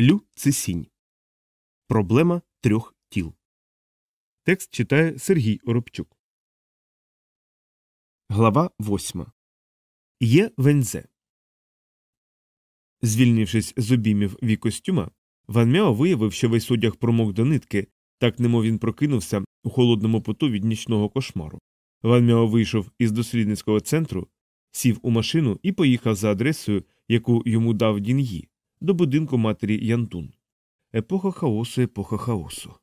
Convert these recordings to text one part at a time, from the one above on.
Лю Цисінь. Проблема трьох тіл. Текст читає Сергій Оробчук. Глава восьма. Є Вензе. Звільнившись з обіймів ві костюма, Ван Мяо виявив, що весь одяг промок до нитки, так немов він прокинувся у холодному поту від нічного кошмару. Ван Мяо вийшов із дослідницького центру, сів у машину і поїхав за адресою, яку йому дав Дін'ї, до будинку матері Янтун. Епоха хаосу, епоха хаосу.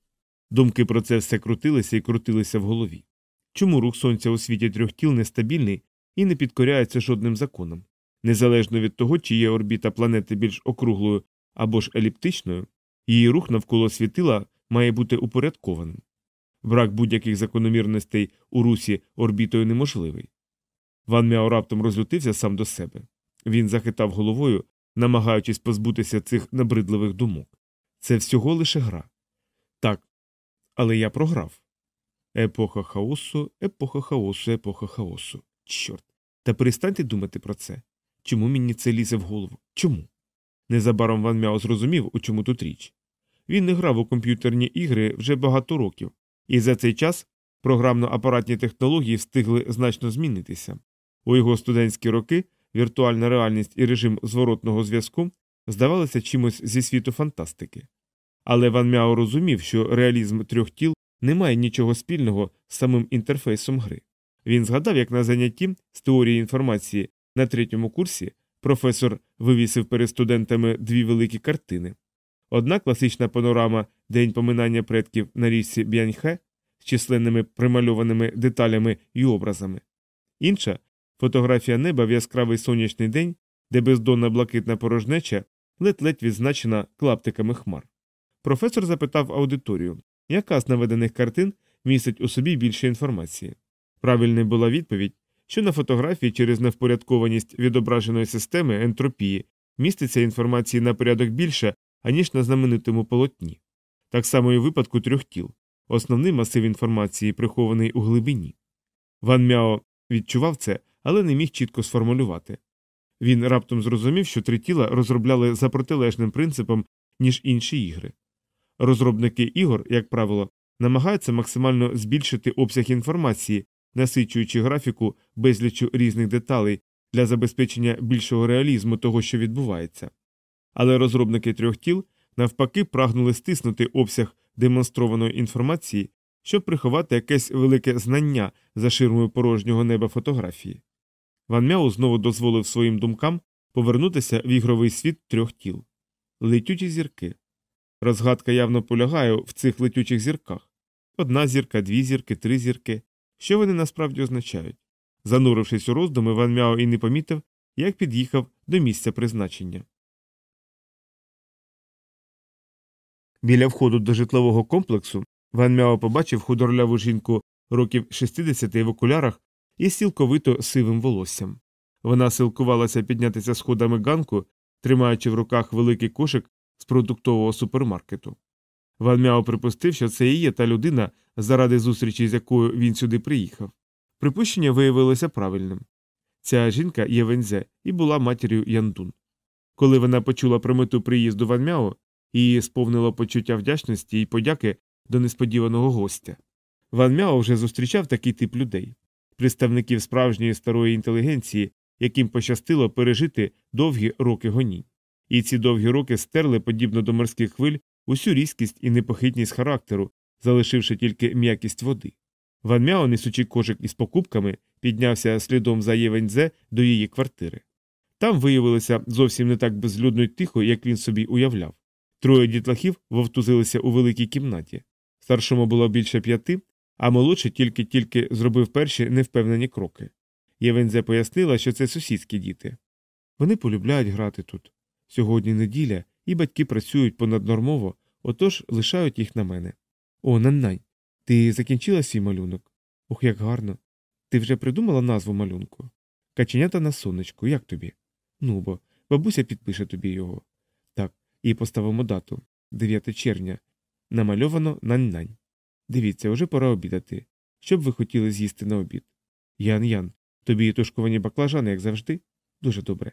Думки про це все крутилися і крутилися в голові. Чому рух сонця у світі трьох тіл нестабільний і не підкоряється жодним законам? Незалежно від того, чи є орбіта планети більш округлою або ж еліптичною, її рух навколо світила має бути упорядкованим. Брак будь-яких закономірностей у русі орбітою неможливий. Ван Мяо раптом розлютився сам до себе. Він захитав головою, намагаючись позбутися цих набридливих думок. Це всього лише гра. Так, але я програв. Епоха хаосу, епоха хаосу, епоха хаосу. Чорт. Та перестаньте думати про це. Чому мені це лізе в голову? Чому? Незабаром Ван Мяо зрозумів, у чому тут річ. Він не грав у комп'ютерні ігри вже багато років, і за цей час програмно-апаратні технології встигли значно змінитися. У його студентські роки віртуальна реальність і режим зворотного зв'язку здавалися чимось зі світу фантастики. Але Ван Мяо розумів, що реалізм трьох тіл не має нічого спільного з самим інтерфейсом гри. Він згадав, як на занятті з теорії інформації на третьому курсі професор вивісив перед студентами дві великі картини. Одна класична панорама День поминання предків на річці Б'яньхе з численними примальованими деталями і образами, інша фотографія неба в яскравий сонячний день, де бездонна блакитна порожнеча ледь-ледь відзначена клаптиками хмар. Професор запитав аудиторію, яка з наведених картин містить у собі більше інформації. Правильною була відповідь, що на фотографії через невпорядкованість відображеної системи ентропії міститься інформації на порядок більше, аніж на знаменитому полотні. Так само і у випадку трьох тіл. Основний масив інформації прихований у глибині. Ван Мяо відчував це, але не міг чітко сформулювати. Він раптом зрозумів, що три тіла розробляли за протилежним принципом, ніж інші ігри. Розробники ігор, як правило, намагаються максимально збільшити обсяг інформації, насичуючи графіку безлічу різних деталей для забезпечення більшого реалізму того, що відбувається. Але розробники трьох тіл навпаки прагнули стиснути обсяг демонстрованої інформації, щоб приховати якесь велике знання за ширмою порожнього неба фотографії. Ван Мяу знову дозволив своїм думкам повернутися в ігровий світ трьох тіл. Летючі зірки. Розгадка явно полягає в цих летючих зірках одна зірка, дві зірки, три зірки. Що вони насправді означають? Занурившись у роздуми, Ван Мяо і не помітив, як під'їхав до місця призначення. Біля входу до житлового комплексу Ван Мяо побачив худорляву жінку років 60 в окулярах із цілковито сивим волоссям. Вона силкувалася піднятися сходами ганку, тримаючи в руках великий кошик з продуктового супермаркету. Ван Мяо припустив, що це є та людина, заради зустрічі з якою він сюди приїхав. Припущення виявилося правильним. Ця жінка є Вензе і була матір'ю Яндун. Коли вона почула про мету приїзду Ван Мяо, її сповнило почуття вдячності і подяки до несподіваного гостя. Ван Мяо вже зустрічав такий тип людей представників справжньої старої інтелігенції, яким пощастило пережити довгі роки гонінь. І ці довгі роки стерли, подібно до морських хвиль, усю різкість і непохитність характеру, залишивши тільки м'якість води. Ван Мяо, несучи кошик із покупками, піднявся слідом за Євеньзе до її квартири. Там виявилося зовсім не так безлюдно й тихо, як він собі уявляв. Троє дітлахів вовтузилися у великій кімнаті. Старшому було більше п'яти, а молодший тільки-тільки зробив перші невпевнені кроки. Євензе пояснила, що це сусідські діти. Вони полюбляють грати тут. Сьогодні неділя, і батьки працюють понаднормово, отож лишають їх на мене. О, Наннань, ти закінчила свій малюнок? Ох, як гарно. Ти вже придумала назву малюнку? Каченята на сонечку, як тобі? Ну бо, бабуся підпише тобі його. Так, і поставимо дату 9 червня. Намальовано нань-нань. Дивіться, уже пора обідати. Що б ви хотіли з'їсти на обід? Ян Ян, тобі тушковані баклажани, як завжди? Дуже добре.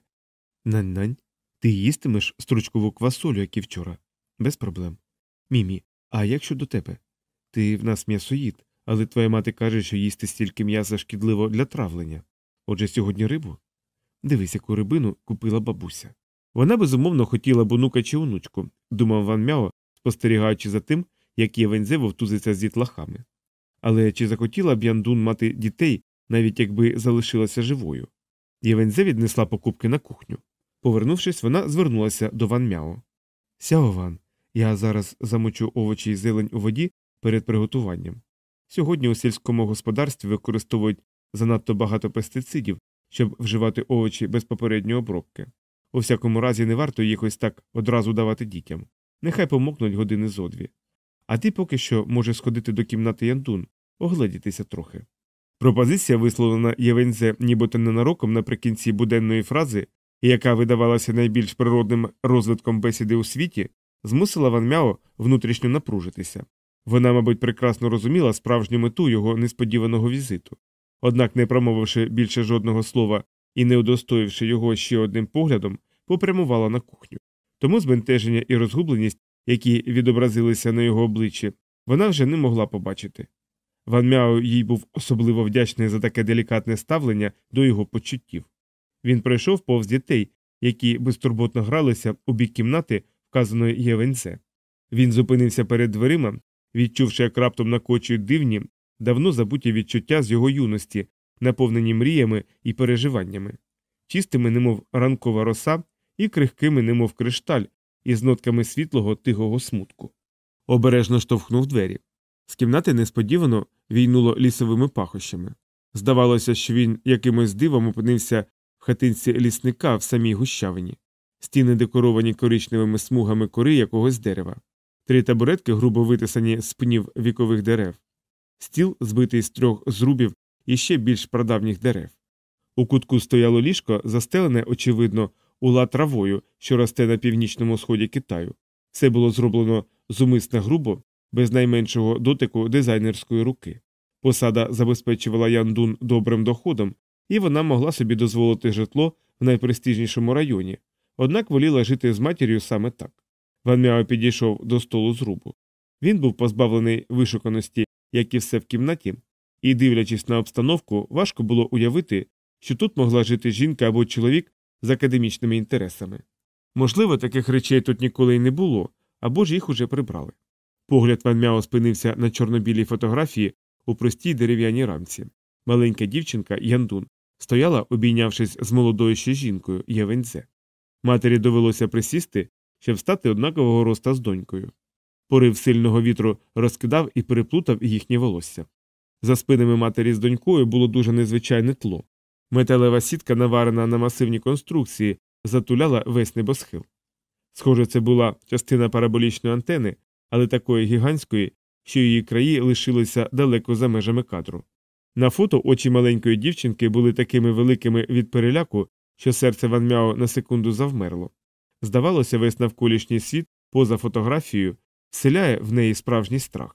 Нань-нань. Ти їстимеш стручкову квасолю, як і вчора? Без проблем. Мімі, а як щодо тебе? Ти в нас м'ясоїд, але твоя мати каже, що їсти стільки м'яса шкідливо для травлення. Отже, сьогодні рибу? Дивись, яку рибину купила бабуся. Вона безумовно хотіла б онука чи онучку, думав Ван Мяо, спостерігаючи за тим, як Євензе вовтузиться з дітлахами. Але чи захотіла б Яндун мати дітей, навіть якби залишилася живою? Євензе віднесла покупки на кухню. Повернувшись, вона звернулася до Ван Мяо. Сяо Ван, я зараз замочу овочі і зелень у воді перед приготуванням. Сьогодні у сільському господарстві використовують занадто багато пестицидів, щоб вживати овочі без попередньої обробки. У всякому разі, не варто їх ось так одразу давати дітям. Нехай помокнуть години зо дві. А ти поки що можеш сходити до кімнати Яндун, огледітися трохи. Пропозиція, висловлена Євензе нібито ненароком наприкінці буденної фрази, яка видавалася найбільш природним розвитком бесіди у світі, змусила Ван Мяо внутрішньо напружитися. Вона, мабуть, прекрасно розуміла справжню мету його несподіваного візиту. Однак, не промовивши більше жодного слова і не удостоївши його ще одним поглядом, попрямувала на кухню. Тому збентеження і розгубленість, які відобразилися на його обличчі, вона вже не могла побачити. Ван Мяо їй був особливо вдячний за таке делікатне ставлення до його почуттів. Він пройшов повз дітей, які безтурботно гралися у бік кімнати, вказаної Євенце. Він зупинився перед дверима, відчувши, як раптом накочують дивні, давно забуті відчуття з його юності, наповнені мріями і переживаннями, чистими, немов ранкова роса, і крихкими, немов кришталь, із нотками світлого тихого смутку. Обережно штовхнув двері. З кімнати несподівано війнуло лісовими пахощами. Здавалося, що він якимось дивом опинився в хатинці лісника в самій гущавині, стіни декоровані коричневими смугами кори якогось дерева, три табуретки грубо витисані з пнів вікових дерев, стіл, збитий з трьох зрубів і ще більш прадавніх дерев. У кутку стояло ліжко, застелене, очевидно, ула травою, що росте на північному сході Китаю. Все було зроблено зумисне грубо, без найменшого дотику дизайнерської руки. Посада забезпечувала Яндун добрим доходом, і вона могла собі дозволити житло в найпрестижнішому районі, однак воліла жити з матір'ю саме так. Ван Мяо підійшов до столу зрубу. Він був позбавлений вишуканості, як і все в кімнаті, і, дивлячись на обстановку, важко було уявити, що тут могла жити жінка або чоловік з академічними інтересами. Можливо, таких речей тут ніколи й не було, або ж їх уже прибрали. Погляд Ван Мяо спинився на чорно-білій фотографії у простій дерев'яній рамці. Маленька дівчинка Яндун стояла, обійнявшись з молодою ще жінкою Євензе. Матері довелося присісти, щоб стати однакового роста з донькою. Порив сильного вітру розкидав і переплутав їхнє волосся. За спинами матері з донькою було дуже незвичайне тло. Металева сітка, наварена на масивній конструкції, затуляла весь небосхил. Схоже, це була частина параболічної антени, але такої гігантської, що її краї лишилися далеко за межами кадру. На фото очі маленької дівчинки були такими великими від переляку, що серце Ван Мяо на секунду завмерло. Здавалося, весь навколишній світ, поза фотографією, вселяє в неї справжній страх.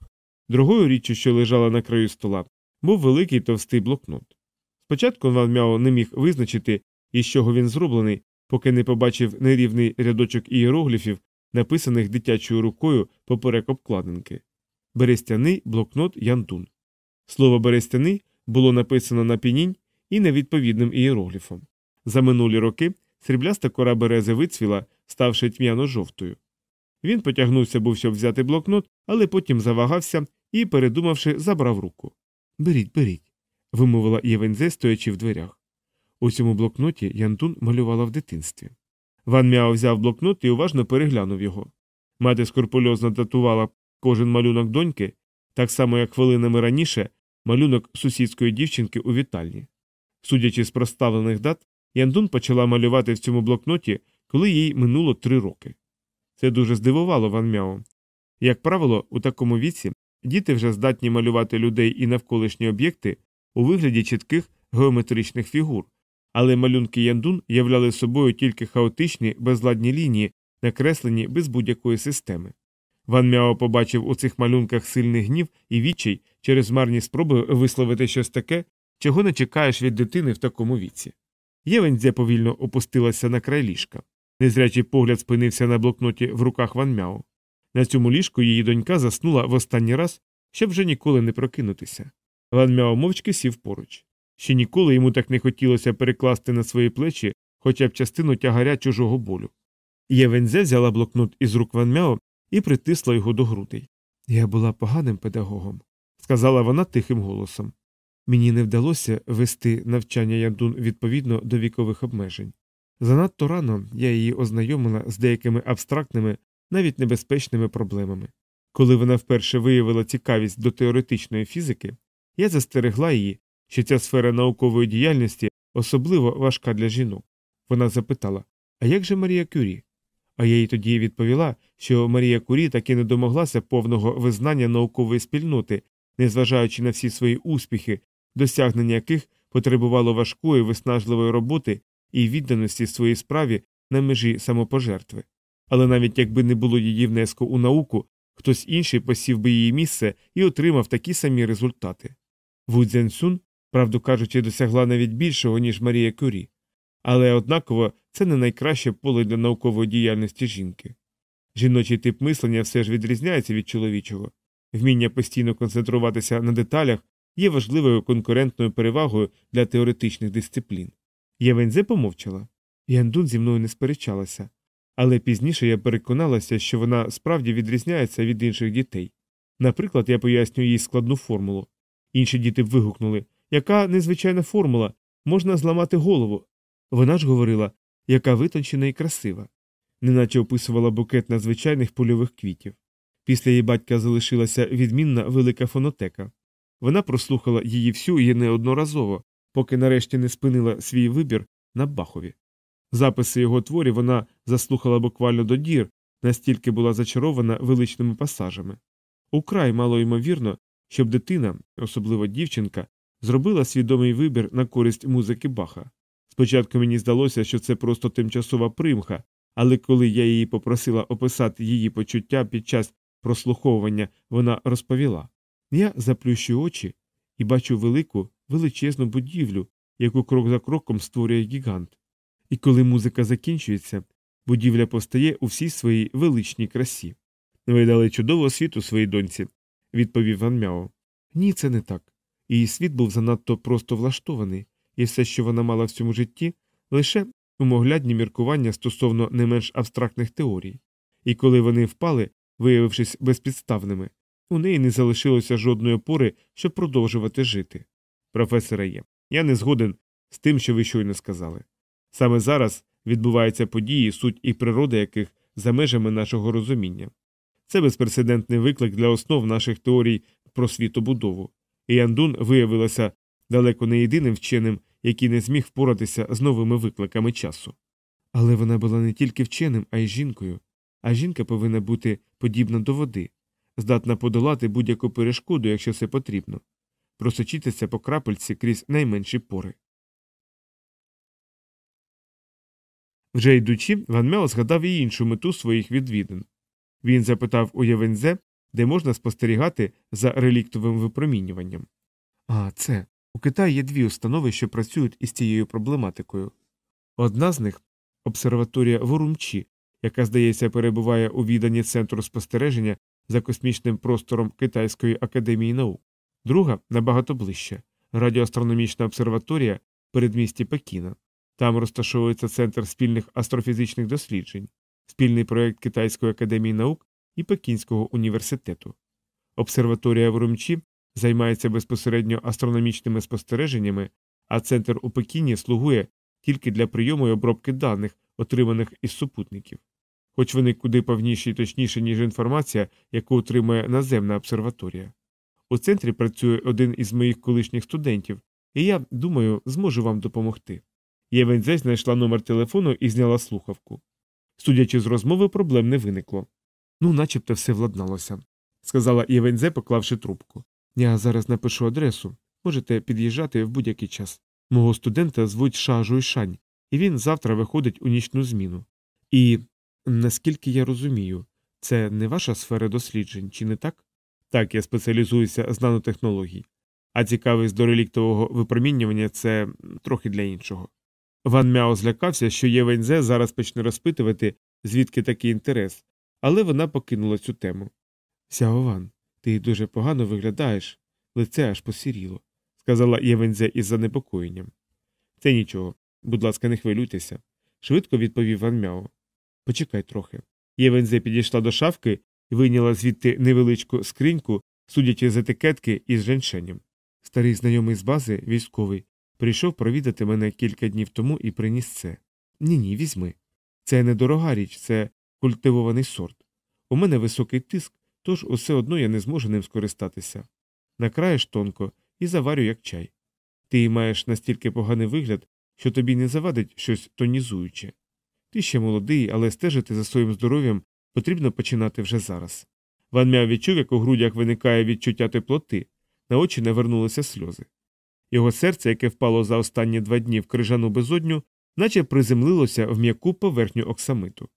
Другою річчю, що лежала на краю стола, був великий товстий блокнот. Спочатку Ван не міг визначити, із чого він зроблений, поки не побачив нерівний рядочок ієрогліфів, написаних дитячою рукою поперек обкладинки. Берестяний блокнот Янтун. Слово берестяний було написано на пінінь і невідповідним ієрогліфом. За минулі роки срібляста кора берези вицвіла, ставши тьмяно жовтою. Він потягнувся, був щоб взяти блокнот, але потім завагався і, передумавши, забрав руку. Беріть, беріть, вимовила Євензе, стоячи в дверях. У цьому блокноті Янтун малювала в дитинстві. Ван Мяо взяв блокнот і уважно переглянув його. Мати скрупульозно датувала кожен малюнок доньки, так само, як хвилинами раніше, малюнок сусідської дівчинки у вітальні. Судячи з проставлених дат, Яндун почала малювати в цьому блокноті, коли їй минуло три роки. Це дуже здивувало Ван Мяо. Як правило, у такому віці діти вже здатні малювати людей і навколишні об'єкти у вигляді чітких геометричних фігур, але малюнки Яндун являли собою тільки хаотичні безладні лінії, накреслені без будь-якої системи. Ван Мяо побачив у цих малюнках сильний гнів і відчай через марні спроби висловити щось таке, чого не чекаєш від дитини в такому віці. Євензя повільно опустилася на край ліжка. Незрячий погляд спинився на блокноті в руках Ван Мяо. На цьому ліжку її донька заснула в останній раз, щоб вже ніколи не прокинутися. Ван Мяо мовчки сів поруч. Ще ніколи йому так не хотілося перекласти на свої плечі хоча б частину тягаря чужого болю. Євензе взяла блокнот із рук Ван Мяо і притисла його до грудей. Я була поганим педагогом, сказала вона тихим голосом. Мені не вдалося вести навчання Яндун відповідно до вікових обмежень. Занадто рано я її ознайомила з деякими абстрактними, навіть небезпечними проблемами. Коли вона вперше виявила цікавість до теоретичної фізики, я застерегла її, що ця сфера наукової діяльності особливо важка для жінок. Вона запитала А як же Марія Кюрі? А я їй тоді відповіла, що Марія Курі таки не домоглася повного визнання наукової спільноти, незважаючи на всі свої успіхи, досягнення яких потребувало важкої виснажливої роботи і відданості своїй справі на межі самопожертви. Але навіть якби не було її внеску у науку, хтось інший посів би її місце і отримав такі самі результати. Ву Цзяньсун, правду кажучи, досягла навіть більшого, ніж Марія Кюрі. Але однаково це не найкраще поле для наукової діяльності жінки. Жіночий тип мислення все ж відрізняється від чоловічого. Вміння постійно концентруватися на деталях є важливою конкурентною перевагою для теоретичних дисциплін. Євензе помовчала. Яндун зі мною не сперечалася, але пізніше я переконалася, що вона справді відрізняється від інших дітей. Наприклад, я пояснюю їй складну формулу. Інші діти вигукнули яка незвичайна формула, можна зламати голову. Вона ж говорила, яка витончена і красива, неначе описувала букет надзвичайних польових квітів. Після її батька залишилася відмінна велика фонотека. Вона прослухала її всю і неодноразово, поки нарешті не спинила свій вибір на бахові. Записи його творів вона заслухала буквально до дір, настільки була зачарована величними пасажами. Украй мало ймовірно, щоб дитина, особливо дівчинка, зробила свідомий вибір на користь музики баха. Спочатку мені здалося, що це просто тимчасова примха, але коли я її попросила описати її почуття під час прослуховування, вона розповіла я заплющую очі і бачу велику, величезну будівлю, яку крок за кроком створює гігант. І коли музика закінчується, будівля постає у всій своїй величній красі. Ви дали чудову освіту своїй доньці, відповів Ван Мяо. Ні, це не так. Її світ був занадто просто влаштований, і все, що вона мала в цьому житті, лише умоглядні міркування стосовно не менш абстрактних теорій. І коли вони впали, виявившись безпідставними, у неї не залишилося жодної опори, щоб продовжувати жити. Професоре є, я не згоден з тим, що ви щойно сказали. Саме зараз відбуваються події, суть і природа яких за межами нашого розуміння. Це безпрецедентний виклик для основ наших теорій про світобудову, і Яндун виявилася далеко не єдиним вченим, який не зміг впоратися з новими викликами часу. Але вона була не тільки вченим, а й жінкою, а жінка повинна бути подібна до води, здатна подолати будь-яку перешкоду, якщо це потрібно, просочитися по крапельці крізь найменші пори. Вже йдучи, Ван Мео згадав і іншу мету своїх відвідин. Він запитав у Євензе, де можна спостерігати за реліктовим випромінюванням. А це у Китаї є дві установи, що працюють із цією проблематикою. Одна з них обсерваторія Ворумчі, яка, здається, перебуває у відданні центру спостереження за космічним простором Китайської академії наук, друга набагато ближче радіоастрономічна обсерваторія в передмісті Пекіна. Там розташовується центр спільних астрофізичних досліджень, спільний проєкт Китайської академії наук і Пекінського університету. Обсерваторія в Румчі займається безпосередньо астрономічними спостереженнями, а центр у Пекіні слугує тільки для прийому і обробки даних, отриманих із супутників, хоч вони куди повніші і точніші, ніж інформація, яку отримує наземна обсерваторія. У центрі працює один із моїх колишніх студентів, і я, думаю, зможу вам допомогти. Євензе знайшла номер телефону і зняла слухавку. Судячи з розмови, проблем не виникло. Ну, начебто все владналося, сказала Євензе, поклавши трубку. Я зараз напишу адресу. Можете під'їжджати в будь-який час. Мого студента звуть Ша Жуйшань, і він завтра виходить у нічну зміну. І, наскільки я розумію, це не ваша сфера досліджень, чи не так? Так, я спеціалізуюся з нанотехнологій. А цікавість до реліктового випромінювання це трохи для іншого. Ван Мяо злякався, що Євензе зараз почне розпитувати, звідки такий інтерес, але вона покинула цю тему. Сяо Ван, ти дуже погано виглядаєш, лице аж посіріло, сказала Євензе із занепокоєнням. Це нічого, будь ласка, не хвилюйтеся, швидко відповів Ван Мяо. Почекай трохи. Євензе підійшла до шафки і вийняла звідти невеличку скриньку, судячи з етикетки із женшенем. Старий знайомий з бази, військовий, прийшов провідати мене кілька днів тому і приніс це. Ні, ні, візьми. Це недорога річ, це культивований сорт. У мене високий тиск, тож усе одно я не зможу ним скористатися. Накраєш тонко і заварю як чай. Ти маєш настільки поганий вигляд, що тобі не завадить щось тонізуюче. Ти ще молодий, але стежити за своїм здоров'ям потрібно починати вже зараз. Ван Мяв відчув, як у грудях виникає відчуття теплоти, на очі навернулися сльози. Його серце, яке впало за останні два дні в крижану безодню, наче приземлилося в м'яку поверхню оксамиту.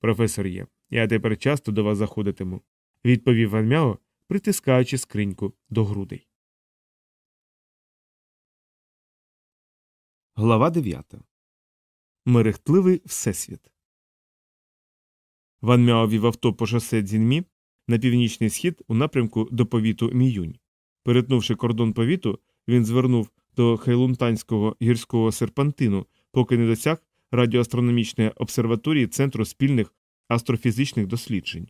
Професор є, я тепер часто до вас заходитиму, відповів Ван Мяо, притискаючи скриньку до грудей. Глава 9. Мерехтливий Всесвіт. Ван Мяо вів авто по шосе Дзінмі на північний схід у напрямку до повіту Міюнь. Перетнувши кордон повіту, він звернув до Хейлунтанського гірського серпантину, поки не досяг радіоастрономічної обсерваторії Центру спільних астрофізичних досліджень.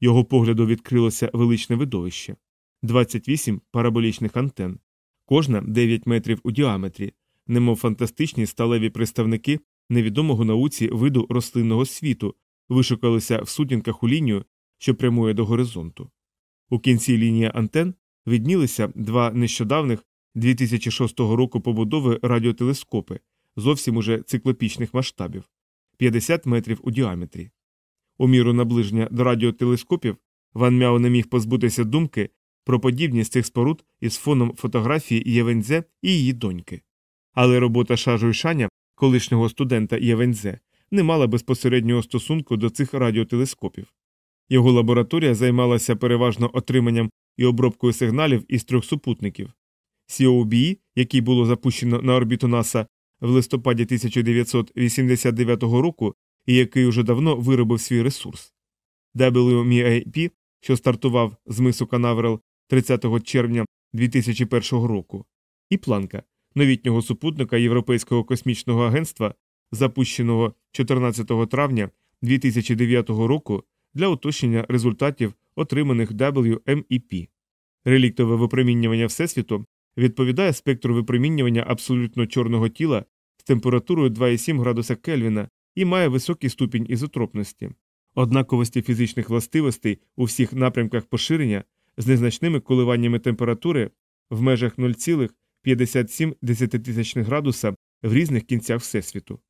Його погляду відкрилося величне видовище 28 параболічних антен, кожна 9 метрів у діаметрі, немов фантастичні сталеві представники невідомого науці виду рослинного світу, вишукалися в сутінках у лінію, що прямує до горизонту. У кінці лінії антен виднілися два нещодавних 2006 року побудови радіотелескопи, зовсім уже циклопічних масштабів 50 метрів у діаметрі. У міру наближення до радіотелескопів Ван Мяо не міг позбутися думки про подібність цих споруд із фоном фотографії Євензе і її доньки. Але робота Шажу Шаня, колишнього студента Євензе, не мала безпосереднього стосунку до цих радіотелескопів. Його лабораторія займалася переважно отриманням і обробкою сигналів із трьох супутників COBE, який було запущено на орбіту НАСА в листопаді 1989 року і який уже давно виробив свій ресурс, WMAP, що стартував з мису Канаверал 30 червня 2001 року, і планка новітнього супутника Європейського космічного агентства, запущеного 14 травня 2009 року для уточнення результатів отриманих WMEP. Реліктове випромінювання Всесвіту відповідає спектру випромінювання абсолютно чорного тіла з температурою 2,7 градуса Кельвіна і має високий ступінь ізотропності, однаковості фізичних властивостей у всіх напрямках поширення з незначними коливаннями температури в межах 0,57 градуса в різних кінцях Всесвіту.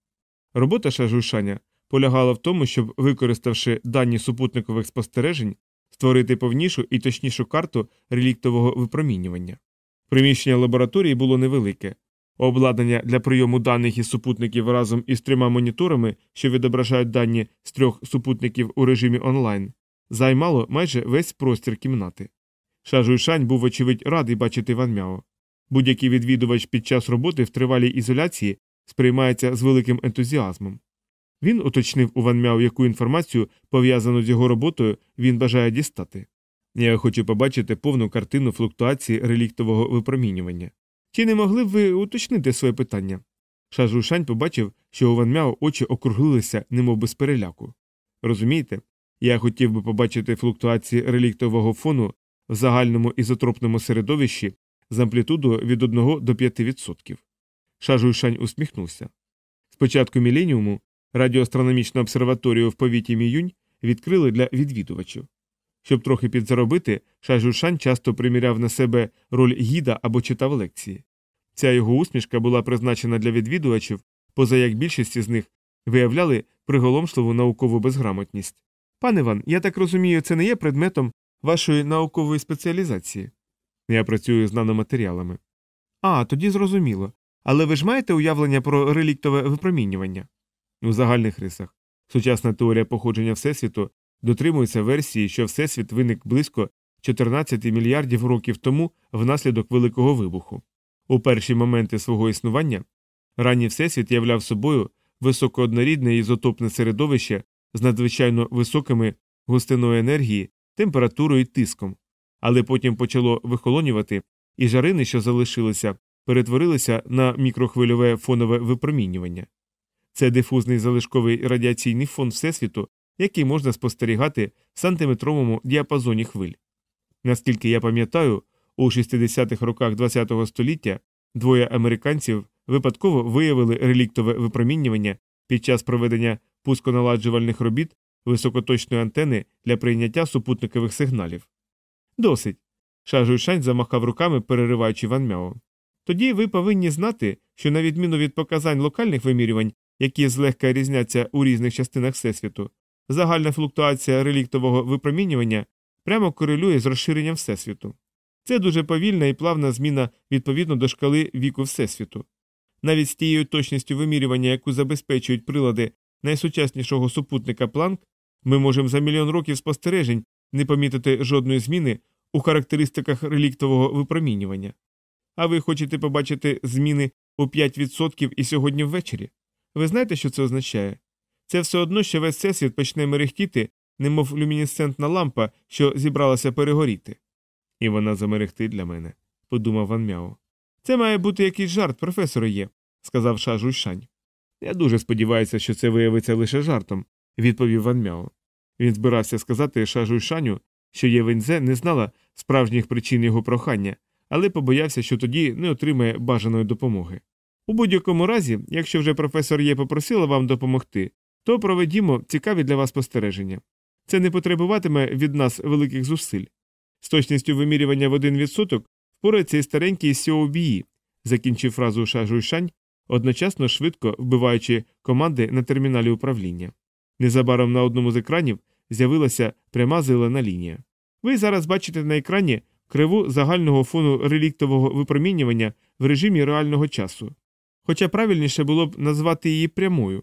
Робота Шажушаня полягала в тому, щоб, використавши дані супутникових спостережень, створити повнішу і точнішу карту реліктового випромінювання. Приміщення лабораторії було невелике. Обладнання для прийому даних із супутників разом із трьома моніторами, що відображають дані з трьох супутників у режимі онлайн, займало майже весь простір кімнати. Шажуйшань був, очевидь, радий бачити Ван Мяо. Будь-який відвідувач під час роботи в тривалій ізоляції сприймається з великим ентузіазмом. Він уточнив у Ван Мяо, яку інформацію, пов'язану з його роботою, він бажає дістати. Я хочу побачити повну картину флуктуації реліктового випромінювання. Чи не могли б ви уточнити своє питання? Шажушань побачив, що у Ван Мяо очі округлилися, немов без переляку. Розумієте, я хотів би побачити флуктуації реліктового фону в загальному ізотропному середовищі з амплітудою від 1 до 5%. Шажуйшань усміхнувся. Спочатку міленіуму радіоастрономічну обсерваторію в повіті Міюнь відкрили для відвідувачів. Щоб трохи підзаробити, Шайжушань часто приміряв на себе роль гіда або читав лекції. Ця його усмішка була призначена для відвідувачів, поза як більшість з них виявляли приголомшливу наукову безграмотність. Пане Ван, я так розумію, це не є предметом вашої наукової спеціалізації. Я працюю з наноматеріалами. А, тоді зрозуміло. Але ви ж маєте уявлення про реліктове випромінювання? У загальних рисах. Сучасна теорія походження Всесвіту дотримується версії, що Всесвіт виник близько 14 мільярдів років тому внаслідок Великого вибуху. У перші моменти свого існування Ранній всесвіт являв собою високооднорідне ізотопне середовище з надзвичайно високими густиною енергії, температурою і тиском, але потім почало вихолонювати, і жарини, що залишилися, перетворилися на мікрохвильове фонове випромінювання. Це дифузний залишковий радіаційний фон Всесвіту, який можна спостерігати в сантиметровому діапазоні хвиль. Наскільки я пам'ятаю, у 60-х роках ХХ століття двоє американців випадково виявили реліктове випромінювання під час проведення пусконаладжувальних робіт високоточної антени для прийняття супутникових сигналів. Досить. Шажуйшань замахав руками, перериваючи Ван Мяо. Тоді ви повинні знати, що на відміну від показань локальних вимірювань, які злегка різняться у різних частинах Всесвіту, загальна флуктуація реліктового випромінювання прямо корелює з розширенням Всесвіту. Це дуже повільна і плавна зміна відповідно до шкали віку Всесвіту. Навіть з тією точністю вимірювання, яку забезпечують прилади найсучаснішого супутника Планк, ми можемо за мільйон років спостережень не помітити жодної зміни у характеристиках реліктового випромінювання. А ви хочете побачити зміни у 5% і сьогодні ввечері? Ви знаєте, що це означає? Це все одно, що весь всесвіт почне мерехтіти, немов люмінесцентна лампа, що зібралася перегоріти. І вона замерехтить для мене, подумав Ван Мяо. Це має бути якийсь жарт, професоре є, сказав Ша Жуйшань. Я дуже сподіваюся, що це виявиться лише жартом, відповів Ван Мяо. Він збирався сказати Ша Жуйшаню, що Євензе не знала справжніх причин його прохання, але побоявся, що тоді не отримає бажаної допомоги. У будь-якому разі, якщо вже професор Є попросила вам допомогти, то проведімо цікаві для вас спостереження. Це не потребуватиме від нас великих зусиль. З точністю вимірювання в 1% впорається і старенький Сіобії, закінчив фразу Ша Жуйшань, одночасно швидко вбиваючи команди на терміналі управління. Незабаром на одному з екранів з'явилася пряма зелена лінія. Ви зараз бачите на екрані криву загального фону реліктового випромінювання в режимі реального часу. Хоча правильніше було б назвати її прямою.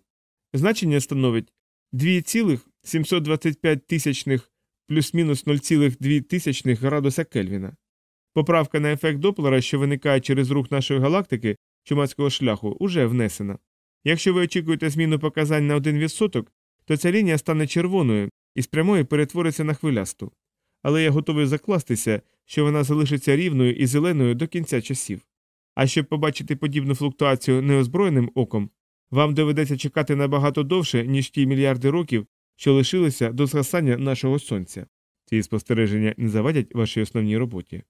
Значення становить 2,725 тисячних плюс-мінус 0,2 тисячних градуса Кельвіна. Поправка на ефект Доплера, що виникає через рух нашої галактики чумацького шляху, уже внесена. Якщо ви очікуєте зміну показань на 1%, то ця лінія стане червоною і з прямої перетвориться на хвилясту. Але я готовий закластися, що вона залишиться рівною і зеленою до кінця часів. А щоб побачити подібну флуктуацію неозброєним оком, вам доведеться чекати набагато довше, ніж ті мільярди років, що лишилися до згасання нашого сонця. Ці спостереження не завадять вашій основній роботі.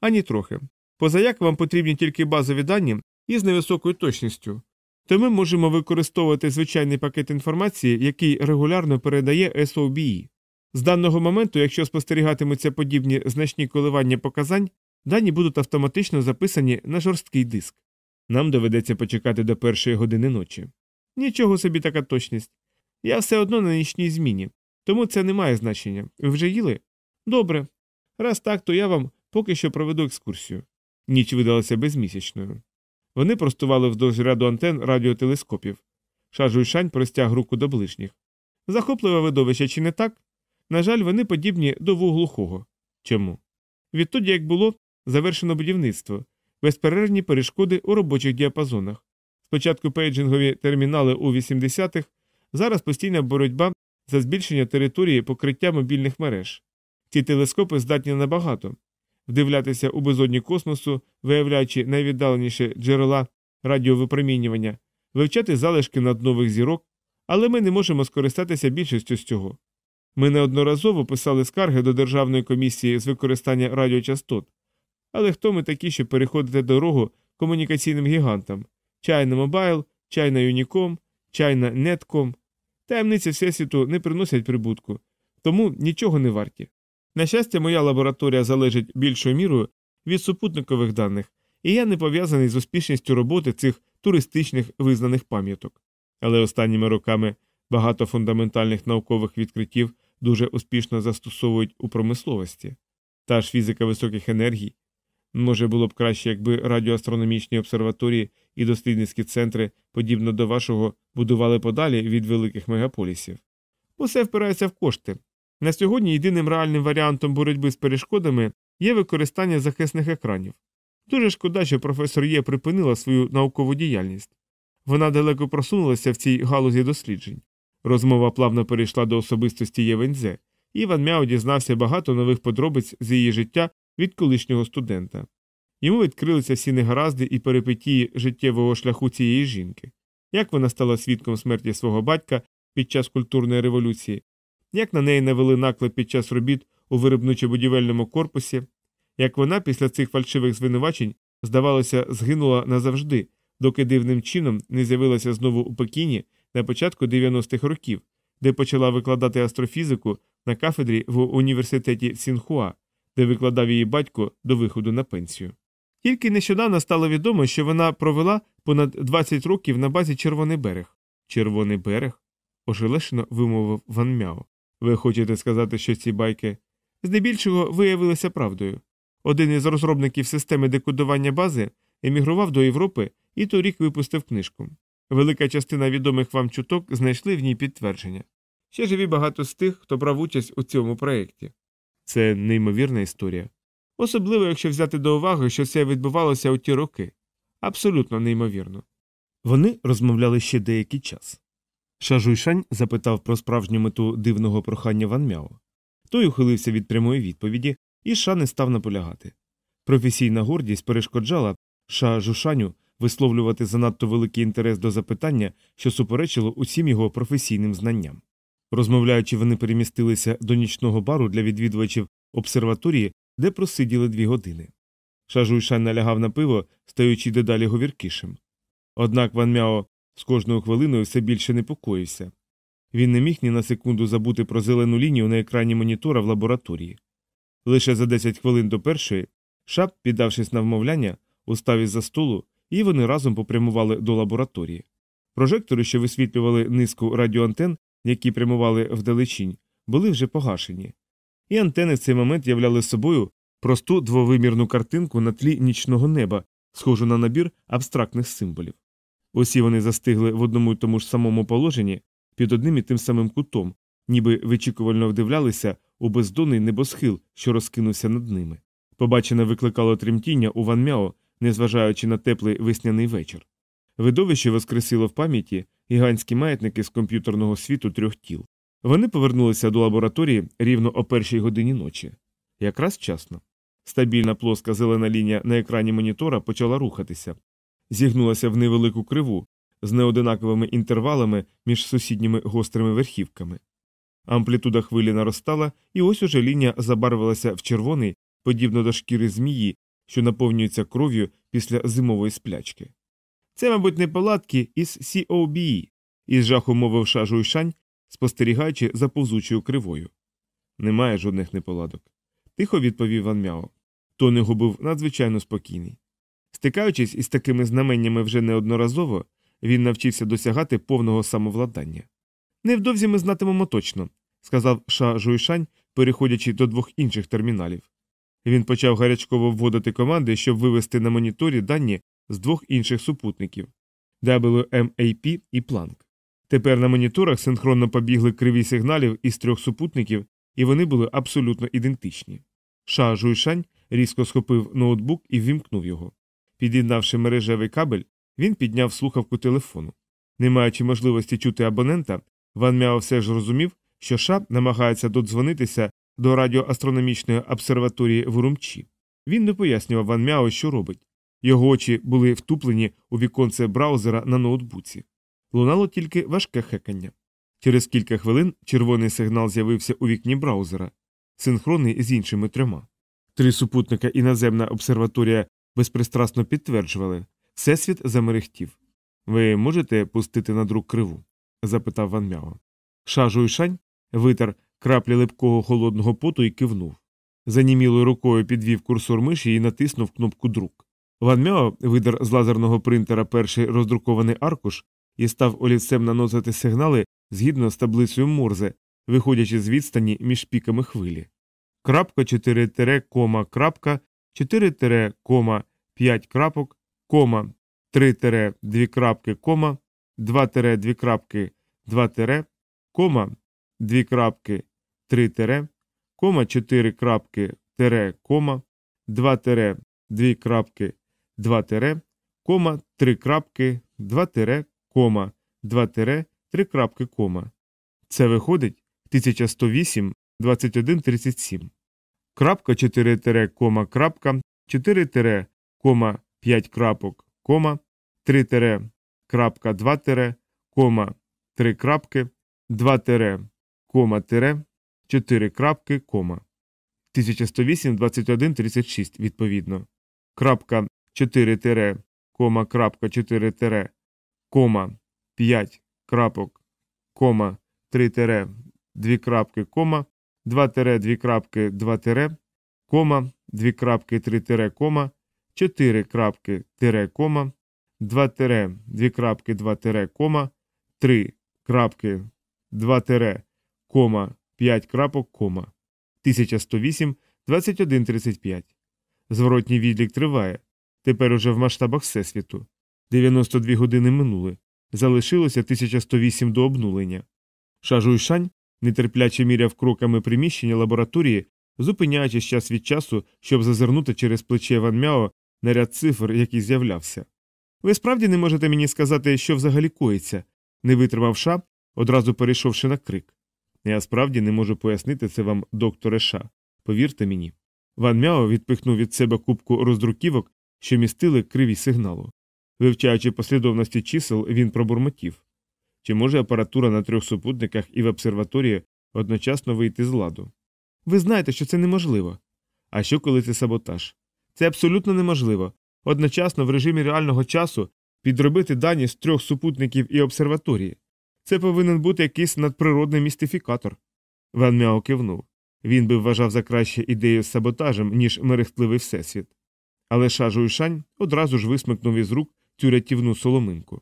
Ані трохи. Позаяк вам потрібні тільки базові дані із невисокою точністю, то ми можемо використовувати звичайний пакет інформації, який регулярно передає SOBE. З даного моменту, якщо спостерігатимуться подібні значні коливання показань, дані будуть автоматично записані на жорсткий диск. Нам доведеться почекати до першої години ночі. Нічого собі така точність. Я все одно на нічній зміні, тому це не має значення. Ви вже їли? Добре. Раз так, то я вам поки що проведу екскурсію. Ніч видалася безмісячною. Вони простували вздовж ряду антен радіотелескопів. Шажуйшань простяг руку до ближніх. Захопливе видовище, чи не так? На жаль, вони подібні до вуглухого. Чому? Відтоді, як було завершено будівництво, безперервні перешкоди у робочих діапазонах. Спочатку пейджингові термінали у 80-х, зараз постійна боротьба за збільшення території покриття мобільних мереж. Ці телескопи здатні набагато вдивлятися у безодні космосу, виявляючи найвіддаленіші джерела радіовипромінювання, вивчати залишки наднових зірок, але ми не можемо скористатися більшістю з цього. Ми неодноразово писали скарги до Державної комісії з використання радіочастот, але хто ми такі, щоб переходити дорогу комунікаційним гігантам Чайна Мобайл, Чайна Юніком, Чайна Нетком. Таємниці Всесвіту не приносять прибутку, тому нічого не варті. На щастя, моя лабораторія залежить більшою мірою від супутникових даних, і я не пов'язаний з успішністю роботи цих туристичних визнаних пам'яток. Але останніми роками багато фундаментальних наукових відкриттів дуже успішно застосовують у промисловості. Та ж фізика високих енергій. Може, було б краще, якби радіоастрономічні обсерваторії і дослідницькі центри, подібно до вашого, будували подалі від великих мегаполісів. Усе впирається в кошти. На сьогодні єдиним реальним варіантом боротьби з перешкодами є використання захисних екранів. Дуже шкода, що професор Є припинила свою наукову діяльність. Вона далеко просунулася в цій галузі досліджень. Розмова плавно перейшла до особистості Євензе, і Ван Мяо дізнався багато нових подробиць з її життя від колишнього студента. Йому відкрилися всі негаразди і перипетії життєвого шляху цієї жінки, як вона стала свідком смерті свого батька під час культурної революції, як на неї навели наклеп під час робіт у виробничо-будівельному корпусі, як вона після цих фальшивих звинувачень, здавалося, згинула назавжди, доки дивним чином не з'явилася знову у Пекіні на початку 90-х років, де почала викладати астрофізику на кафедрі в університеті Сінхуа, де викладав її батько до виходу на пенсію. Тільки нещодавно стало відомо, що вона провела понад 20 років на базі Червоний берег. Червоний берег? ошелешено вимовив Ван Мяо. Ви хочете сказати, що ці байки здебільшого виявилися правдою. Один із розробників системи декодування бази емігрував до Європи і торік випустив книжку. Велика частина відомих вам чуток знайшли в ній підтвердження. Ще живі багато з тих, хто брав участь у цьому проєкті. Це неймовірна історія. Особливо, якщо взяти до уваги, що це відбувалося у ті роки. Абсолютно неймовірно. Вони розмовляли ще деякий час. Шажуйшань запитав про справжню мету дивного прохання Ван Мяо. Той ухилився від прямої відповіді, і Ша не став наполягати. Професійна гордість перешкоджала Ша Жушаню висловлювати занадто великий інтерес до запитання, що суперечило усім його професійним знанням. Розмовляючи, вони перемістилися до нічного бару для відвідувачів обсерваторії, де просиділи дві години. Шажуйшань налягав на пиво, стаючи дедалі говіркішим. Однак Ван Мяо з кожною хвилиною все більше непокоївся. Він не міг ні на секунду забути про зелену лінію на екрані монітора в лабораторії. Лише за 10 хвилин до першої шап, піддавшись на вмовляння, устав із за столу, і вони разом попрямували до лабораторії. Прожектори, що висвітлювали низку радіоантен, які прямували вдалечінь, були вже погашені. І антени в цей момент являли собою просту двовимірну картинку на тлі нічного неба, схожу на набір абстрактних символів. Усі вони застигли в одному й тому ж самому положенні під одним і тим самим кутом, ніби вичікувально вдивлялися у бездонний небосхил, що розкинувся над ними. Побачене викликало тремтіння у Ван Мяо, незважаючи на теплий весняний вечір. Видовище воскресило в пам'яті гігантські маятники з комп'ютерного світу трьох тіл. Вони повернулися до лабораторії рівно о першій годині ночі. Якраз вчасно. Стабільна плоска зелена лінія на екрані монітора почала рухатися, зігнулася в невелику криву з неодинаковими інтервалами між сусідніми гострими верхівками. Амплітуда хвилі наростала, і ось уже лінія забарвилася в червоний, подібно до шкіри змії, що наповнюється кров'ю після зимової сплячки. Це, мабуть, неполадки із COBE, із жаху мовив шажу шань, спостерігаючи за повзучою кривою. Немає жодних неполадок. Тихо відповів Ван Мяо. Тон його був надзвичайно спокійний. Стикаючись із такими знаменнями вже неодноразово, він навчився досягати повного самовладання. Невдовзі ми знатимемо точно, сказав Ша Жуйшань, переходячи до двох інших терміналів. Він почав гарячково вводити команди, щоб вивести на моніторі дані з двох інших супутників WMAP і Planck. Тепер на моніторах синхронно побігли криві сигналів із трьох супутників, і вони були абсолютно ідентичні. Ша Жуйшань різко схопив ноутбук і ввімкнув його. Під'єднавши мережевий кабель, він підняв слухавку телефону. Не маючи можливості чути абонента, Ван Мяо все ж розумів, що Ша намагається додзвонитися до радіоастрономічної обсерваторії в Урумчі. Він не пояснював Ван Мяо, що робить. Його очі були втуплені у віконце браузера на ноутбуці. Лунало тільки важке хекання. Через кілька хвилин червоний сигнал з'явився у вікні браузера, синхронний з іншими трьома. Три супутника і наземна обсерваторія безпристрасно підтверджували всесвіт замерехтів. Ви можете пустити на друк криву? запитав Ван Мяо. Шажу і шань витер краплі липкого холодного поту і кивнув. Занімілою рукою підвів курсор миші і натиснув кнопку друк. Ван Мяо видер з лазерного принтера перший роздрукований аркуш і став олівцем наносити сигнали згідно з таблицею Морзе, виходячи з відстані між піками хвилі. Крапка 4 тире, кома, крапка, 4 тире, кома, 5 крапок, кома, 3 тире, 2 крапки, кома, 2 тире, 2 крапки, 2 тире, кома, 2 крапки, 3 тире, кома, 4 крапки, тире, кома, 2 тире, 2 крапки, 2 тире, кома, 3 крапки, 2 тире, кома, 2 тире, 3 крапки, кома. Це виходить 1108, 21, 37. Крапка 4 тире, кома, крапка, 4 тире, кома, 5 крапок, кома, 3 тире, крапка, 2 тире, кома, 3 крапки, 2 тире, кома, тире, 4 крапки, кома. 1108, 21, 36, відповідно. Крапка 4 тире, кома, крапка 4 тире, кома 5 крапок, кома 3 тире, 2 крапки, кома, 2 тире, 2 крапки, 2 тире, кома, 2 крапки, 3 тире, кома, 4 крапки, тире, кома, 2 тире, 2 крапки, 2 тире, кома, 3 крапки, 2 тире, кома, 5 крапок, кома. 1108, 2135. Зворотній відлік триває. Тепер уже в масштабах Всесвіту. 92 години минули. Залишилося 1108 до обнулення. Шажуйшань нетерпляче міряв кроками приміщення лабораторії, зупиняючись час від часу, щоб зазирнути через плече Ван Мяо на ряд цифр, який з'являвся. Ви справді не можете мені сказати, що взагалі коїться, не витримав ша, одразу перейшовши на крик. Я справді не можу пояснити це вам, докторе Ша. Повірте мені. Ван Мяо відпихнув від себе кубку роздруківок, що містили криві сигналу. Вивчаючи послідовності чисел, він пробурмотів. Чи може апаратура на трьох супутниках і в обсерваторії одночасно вийти з ладу? Ви знаєте, що це неможливо. А що коли це саботаж? Це абсолютно неможливо. Одночасно в режимі реального часу підробити дані з трьох супутників і обсерваторії. Це повинен бути якийсь надприродний містифікатор. Ван Мяо кивнув. Він би вважав за краще ідею з саботажем, ніж мерехтливий всесвіт. Але Шажу Ішань одразу ж висмикнув із рук цю рятівну соломинку.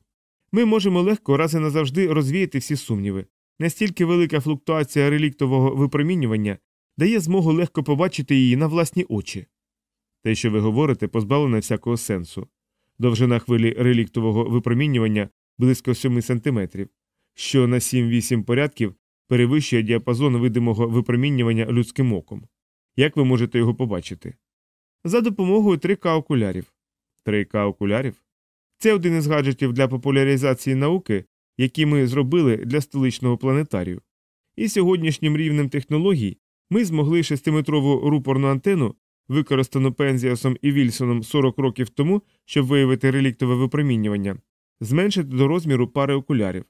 Ми можемо легко раз і назавжди розвіяти всі сумніви. Настільки велика флуктуація реліктового випромінювання дає змогу легко побачити її на власні очі. Те, що ви говорите, позбавлене всякого сенсу. Довжина хвилі реліктового випромінювання близько 7 сантиметрів, що на 7-8 порядків перевищує діапазон видимого випромінювання людським оком. Як ви можете його побачити? За допомогою 3К окулярів. 3К окулярів? Це один із гаджетів для популяризації науки, які ми зробили для столичного планетарію. І сьогоднішнім рівнем технологій ми змогли шестиметрову рупорну антенну, використану Пензіасом і Вільсоном 40 років тому, щоб виявити реліктове випромінювання, зменшити до розміру пари окулярів.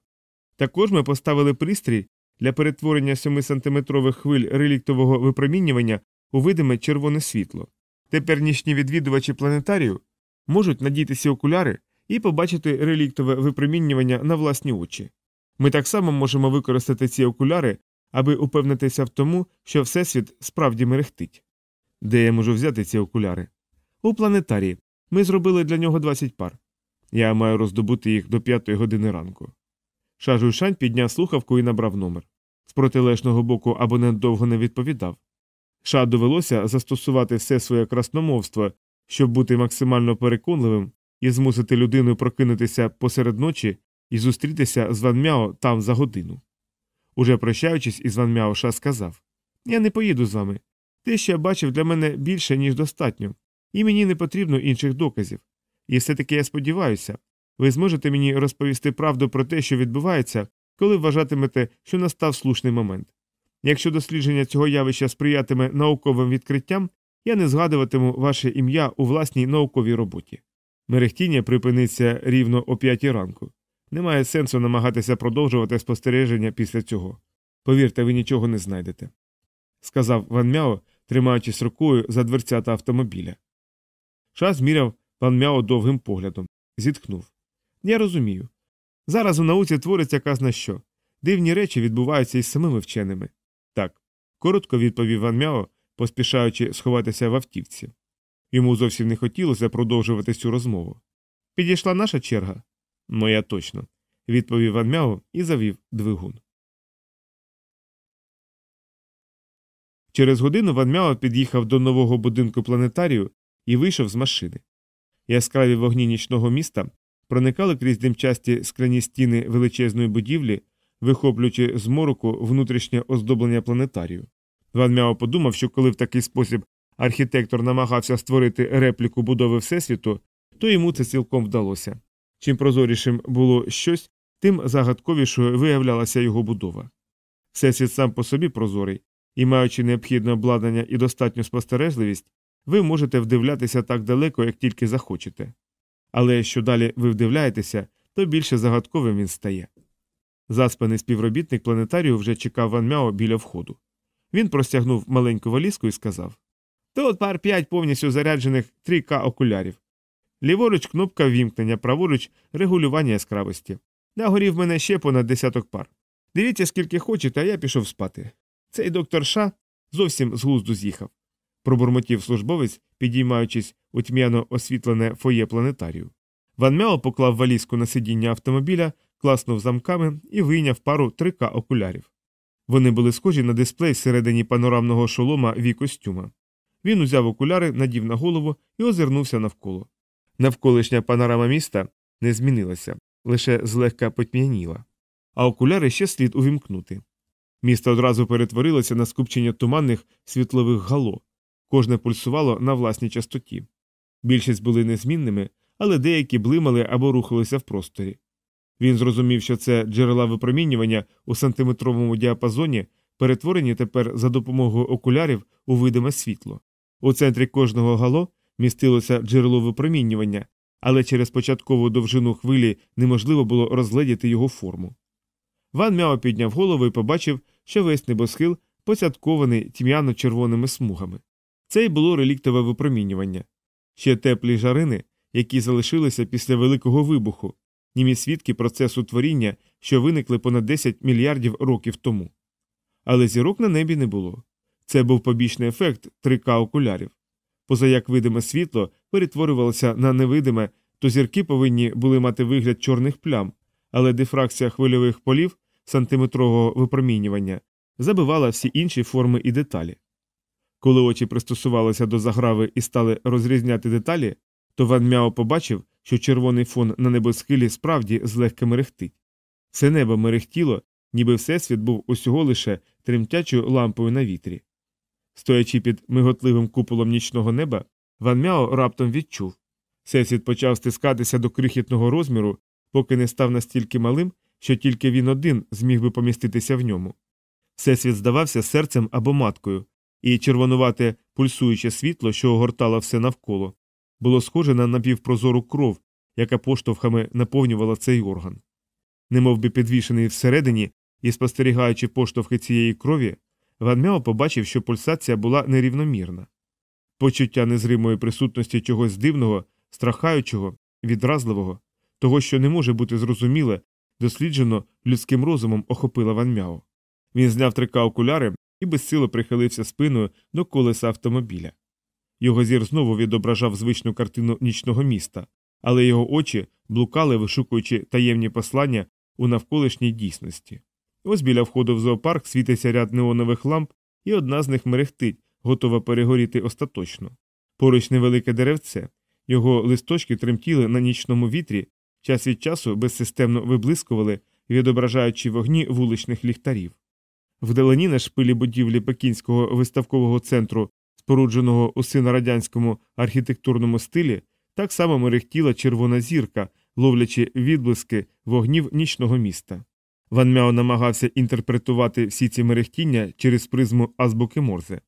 Також ми поставили пристрій для перетворення 7-сантиметрових хвиль реліктового випромінювання у видиме червоне світло. Тепер нічні відвідувачі планетарію можуть надітися окуляри і побачити реліктове випромінювання на власні очі. Ми так само можемо використати ці окуляри, аби упевнитися в тому, що Всесвіт справді мерехтить. Де я можу взяти ці окуляри? У планетарії. Ми зробили для нього 20 пар. Я маю роздобути їх до п'ятої години ранку. Шажуйшань підняв слухавку і набрав номер. З протилежного боку абонент довго не відповідав. Ша довелося застосувати все своє красномовство, щоб бути максимально переконливим і змусити людину прокинутися посеред ночі і зустрітися з Ван Мяо там за годину. Уже прощаючись із Ван Мяо, Ша сказав Я не поїду з вами. Те, що я бачив, для мене більше, ніж достатньо, і мені не потрібно інших доказів. І все таки я сподіваюся, ви зможете мені розповісти правду про те, що відбувається, коли вважатимете, що настав слушний момент. Якщо дослідження цього явища сприятиме науковим відкриттям, я не згадуватиму ваше ім'я у власній науковій роботі. Мерехтіння припиниться рівно о п'ятій ранку. Немає сенсу намагатися продовжувати спостереження після цього. Повірте, ви нічого не знайдете. Сказав Ван Мяо, тримаючись рукою за дверцята автомобіля. Ша зміряв Ван Мяо довгим поглядом, зітхнув. Я розумію. Зараз у науці твориться казна що. Дивні речі відбуваються із самими вченими. Коротко відповів Ван Мяо, поспішаючи сховатися в автівці. Йому зовсім не хотілося продовжувати цю розмову. Підійшла наша черга? Моя точно, відповів Ван Мяо і завів двигун. Через годину Ван Мяо під'їхав до нового будинку планетарію і вийшов з машини. Яскраві вогні нічного міста проникали крізь димчасті скляні стіни величезної будівлі, вихоплюючи з мороку внутрішнє оздоблення планетарію. Ван Мяо подумав, що коли в такий спосіб архітектор намагався створити репліку будови Всесвіту, то йому це цілком вдалося. Чим прозорішим було щось, тим загадковішою виявлялася його будова. Всесвіт сам по собі прозорий, і, маючи необхідне обладнання і достатню спостережливість, ви можете вдивлятися так далеко, як тільки захочете. Але що далі ви вдивляєтеся, то більше загадковим він стає. Заспаний співробітник планетарію вже чекав Ван Мяо біля входу. Він простягнув маленьку валізку і сказав Тут пар п'ять повністю заряджених 3К окулярів. Ліворуч кнопка вімкнення, праворуч регулювання яскравості. На горі в мене ще понад десяток пар. Дивіться, скільки хочете, а я пішов спати. Цей доктор Ша зовсім з глузду з'їхав. Пробурмотів службовець, підіймаючись у тьмяно освітлене фоє планетарію. Ван Мяо поклав валізку на сидіння автомобіля, класнув замками і вийняв пару 3К окулярів. Вони були схожі на дисплей всередині панорамного шолома ві костюма. Він узяв окуляри, надів на голову і озирнувся навколо. Навколишня панорама міста не змінилася, лише злегка потьмяніла. А окуляри ще слід увімкнути. Місто одразу перетворилося на скупчення туманних світлових гало, кожне пульсувало на власній частоті. Більшість були незмінними, але деякі блимали або рухалися в просторі. Він зрозумів, що це джерела випромінювання у сантиметровому діапазоні, перетворені тепер за допомогою окулярів у видиме світло. У центрі кожного гало містилося джерело випромінювання, але через початкову довжину хвилі неможливо було розгледіти його форму. Ван Мяо підняв голову і побачив, що весь небосхил поцяткований тьмяно-червоними смугами. Це й було реліктове випромінювання. Ще теплі жарини, які залишилися після великого вибуху, німі свідки процесу творіння, що виникли понад 10 мільярдів років тому. Але зірок на небі не було. Це був побічний ефект 3К окулярів. Поза як видиме світло перетворювалося на невидиме, то зірки повинні були мати вигляд чорних плям, але дифракція хвильових полів сантиметрового випромінювання забивала всі інші форми і деталі. Коли очі пристосувалися до заграви і стали розрізняти деталі, то Ван Мяо побачив, що червоний фон на небосхилі справді злегка мерехтить. Все небо мерехтіло, ніби всесвіт був усього лише тремтячою лампою на вітрі. Стоячи під миготливим куполом нічного неба, Ван Мяо раптом відчув всесвіт почав стискатися до крихітного розміру, поки не став настільки малим, що тільки він один зміг би поміститися в ньому. Всесвіт здавався серцем або маткою, і червонувате пульсуюче світло, що огортало все навколо, було схоже на напівпрозору кров, яка поштовхами наповнювала цей орган. Немов би підвішений всередині і спостерігаючи поштовхи цієї крові, Ван Мяо побачив, що пульсація була нерівномірна. Почуття незримої присутності чогось дивного, страхаючого, відразливого, того, що не може бути зрозуміле, досліджено людським розумом охопила Ван Мяо. Він зняв трика окуляри і безсило прихилився спиною до колеса автомобіля. Його зір знову відображав звичну картину нічного міста, але його очі блукали, вишукуючи таємні послання у навколишній дійсності. Ось біля входу в зоопарк світиться ряд неонових ламп, і одна з них мерехтить, готова перегоріти остаточно. Поруч невелике деревце, його листочки тремтіли на нічному вітрі, час від часу безсистемно виблискували, відображаючи вогні вуличних ліхтарів. Вдалині на шпилі будівлі Пекінського виставкового центру, спорудженого у синорадянському архітектурному стилі, так само мерехтіла червона зірка, ловлячи відблиски вогнів нічного міста. Ван Мяо намагався інтерпретувати всі ці мерехтіння через призму азбуки Морзе.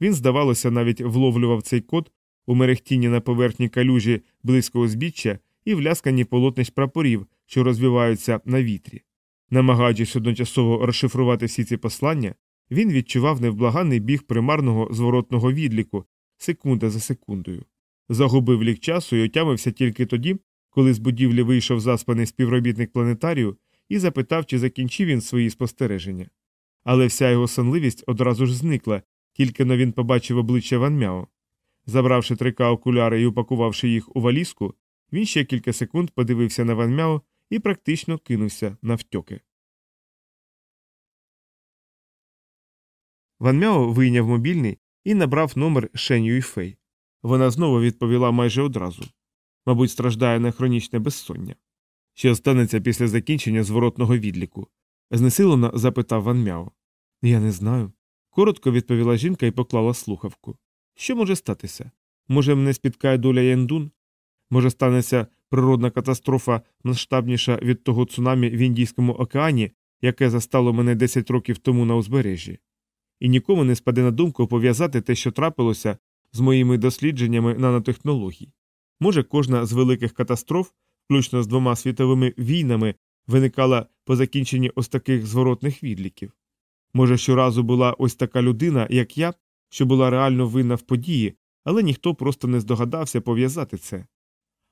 Він, здавалося, навіть вловлював цей код у мерехтінні на поверхні калюжі близького збіччя і в лясканні полотнищ прапорів, що розвиваються на вітрі. Намагаючись одночасово розшифрувати всі ці послання, він відчував невблаганний біг примарного зворотного відліку секунда за секундою. Загубив лік часу і отямився тільки тоді, коли з будівлі вийшов заспаний співробітник планетарію і запитав, чи закінчив він свої спостереження. Але вся його сонливість одразу ж зникла, тільки но він побачив обличчя Ван Мяо. Забравши трика окуляри і упакувавши їх у валізку, він ще кілька секунд подивився на Ван Мяо і практично кинувся навтьоки. Ван Мяо вийняв мобільний і набрав номер Шень Юйфей. Вона знову відповіла майже одразу. Мабуть, страждає на хронічне безсоння. Що станеться після закінчення зворотного відліку? знесилено запитав Ван Мяо. Я не знаю. Коротко відповіла жінка і поклала слухавку. Що може статися? Може, мене спіткає доля Яндун? Може, станеться природна катастрофа масштабніша від того цунамі в Індійському океані, яке застало мене 10 років тому на узбережжі. І нікому не спаде на думку пов'язати те, що трапилося з моїми дослідженнями нанотехнологій. Може, кожна з великих катастроф, включно з двома світовими війнами, виникала по закінченні ось таких зворотних відліків. Може, щоразу була ось така людина, як я, що була реально винна в події, але ніхто просто не здогадався пов'язати це.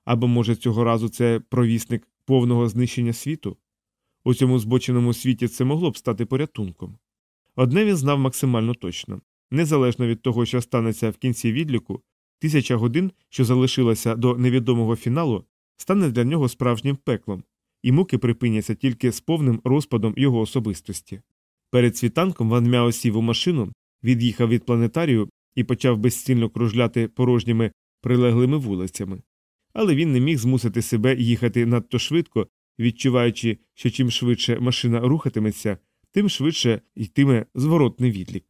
Або, може, цього разу це провісник повного знищення світу? У цьому збоченому світі це могло б стати порятунком. Одне він знав максимально точно незалежно від того, що станеться в кінці відліку, тисяча годин, що залишилася до невідомого фіналу, стане для нього справжнім пеклом, і муки припиняться тільки з повним розпадом його особистості. Перед світанком Ван Мяо сів у машину, від'їхав від планетарію і почав безцільно кружляти порожніми прилеглими вулицями. Але він не міг змусити себе їхати надто швидко, відчуваючи, що чим швидше машина рухатиметься, тим швидше йтиме зворотний відлік.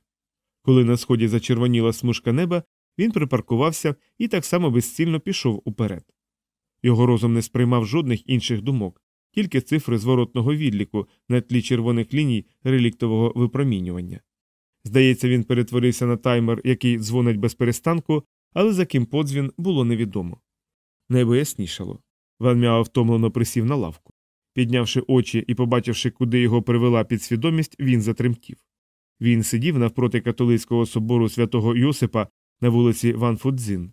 Коли на сході зачервоніла смужка неба, він припаркувався і так само безцільно пішов уперед. Його розум не сприймав жодних інших думок, тільки цифри зворотного відліку на тлі червоних ліній реліктового випромінювання. Здається, він перетворився на таймер, який дзвонить без перестанку, але за ким подзвін було невідомо. Небо яснішало. Ван Мяо втомлено присів на лавку. Піднявши очі і побачивши, куди його привела підсвідомість, він затремтів. Він сидів навпроти католицького собору святого Йосипа на вулиці Ван Фудзін.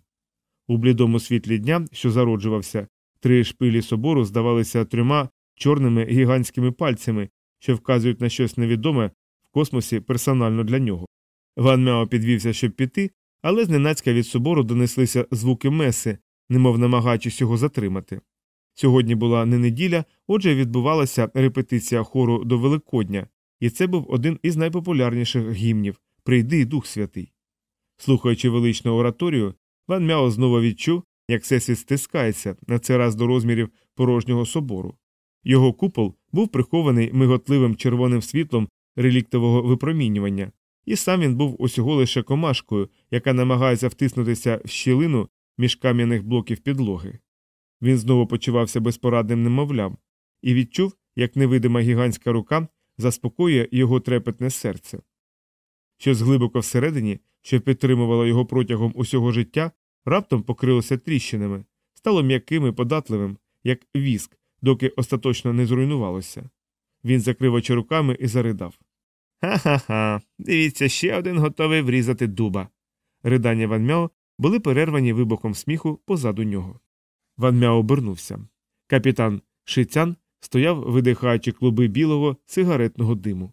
У блідому світлі дня, що зароджувався, три шпилі собору здавалися трьома чорними гігантськими пальцями, що вказують на щось невідоме в космосі персонально для нього. Ван Мяо підвівся, щоб піти, але зненацька від собору донеслися звуки меси, немов намагаючись його затримати. Сьогодні була не неділя, отже, відбувалася репетиція хору до Великодня, і це був один із найпопулярніших гімнів Прийди Дух Святий. Слухаючи величну ораторію, Ван Мяо знову відчув, як всесвіт стискається на цей раз до розмірів порожнього собору. Його купол був прихований миготливим червоним світлом реліктового випромінювання, і сам він був усього лише комашкою, яка намагається втиснутися в щілину між кам'яних блоків підлоги. Він знову почувався безпорадним немовлям і відчув, як невидима гігантська рука заспокоює його трепетне серце. Щось глибоко всередині, що підтримувало його протягом усього життя, раптом покрилося тріщинами, стало м'яким і податливим, як віск, доки остаточно не зруйнувалося. Він закрив очі руками і заридав. Ха ха ха. Дивіться, ще один готовий врізати дуба. Ридання Ван Мяо були перервані вибухом сміху позаду нього. Ван Мяо обернувся. Капітан Шицян стояв, видихаючи клуби білого сигаретного диму.